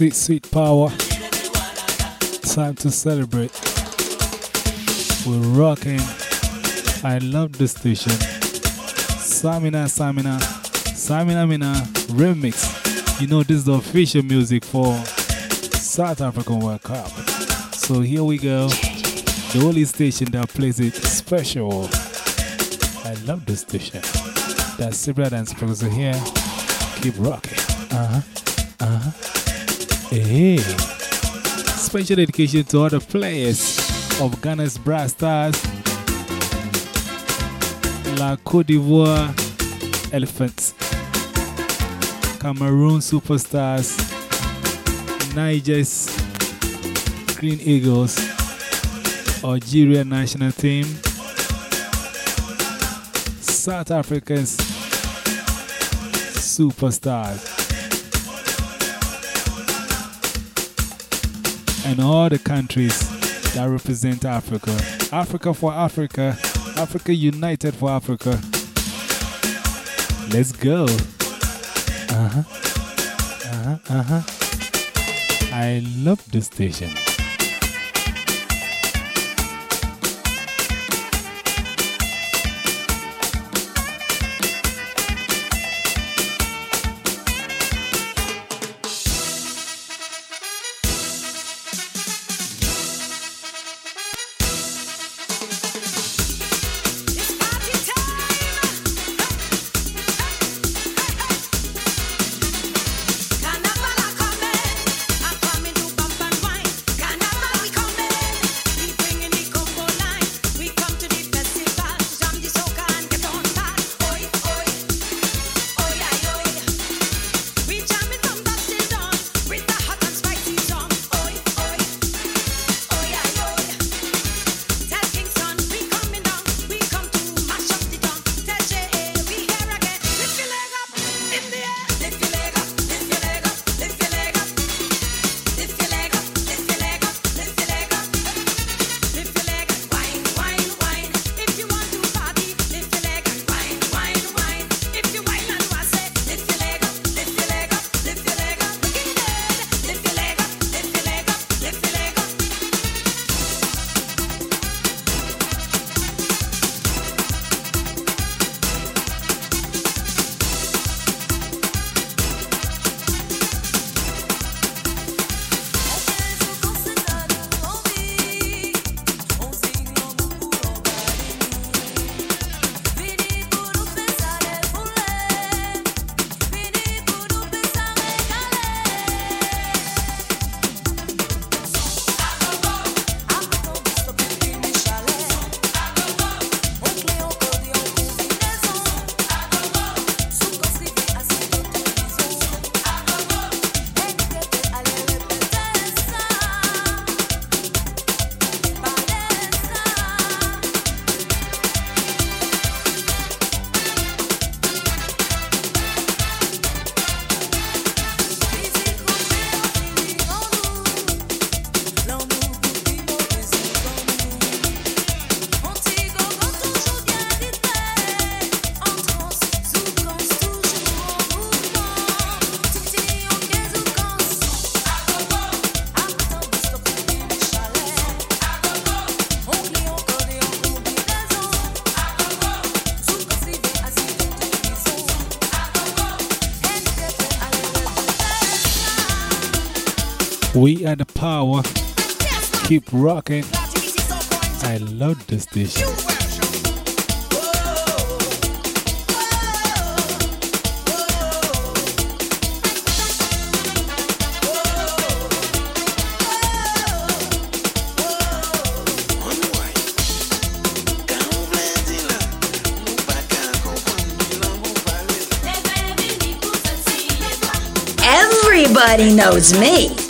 sweet, sweet power. Time to celebrate. We're rocking. I love this station. Samina, Samina, Samina Mina remix. You know, this is the official music for South African World Cup. So here we go. The only station that plays it special. I love this station. That's Sibra Dance Producer here. Keep rocking. Uh huh. Uh huh. Hey. Special dedication to all the players of Ghana's Black Stars, La Cote d'Ivoire Elephants, Cameroon Superstars, Niger's Green Eagles, Algeria national team, South Africans superstars, and all the countries that represent Africa. Africa for Africa, Africa united for Africa. Let's go. Uh huh. Uh huh. Uh huh. I love this station. We are the power. Keep rocking. I love this station. Everybody knows me.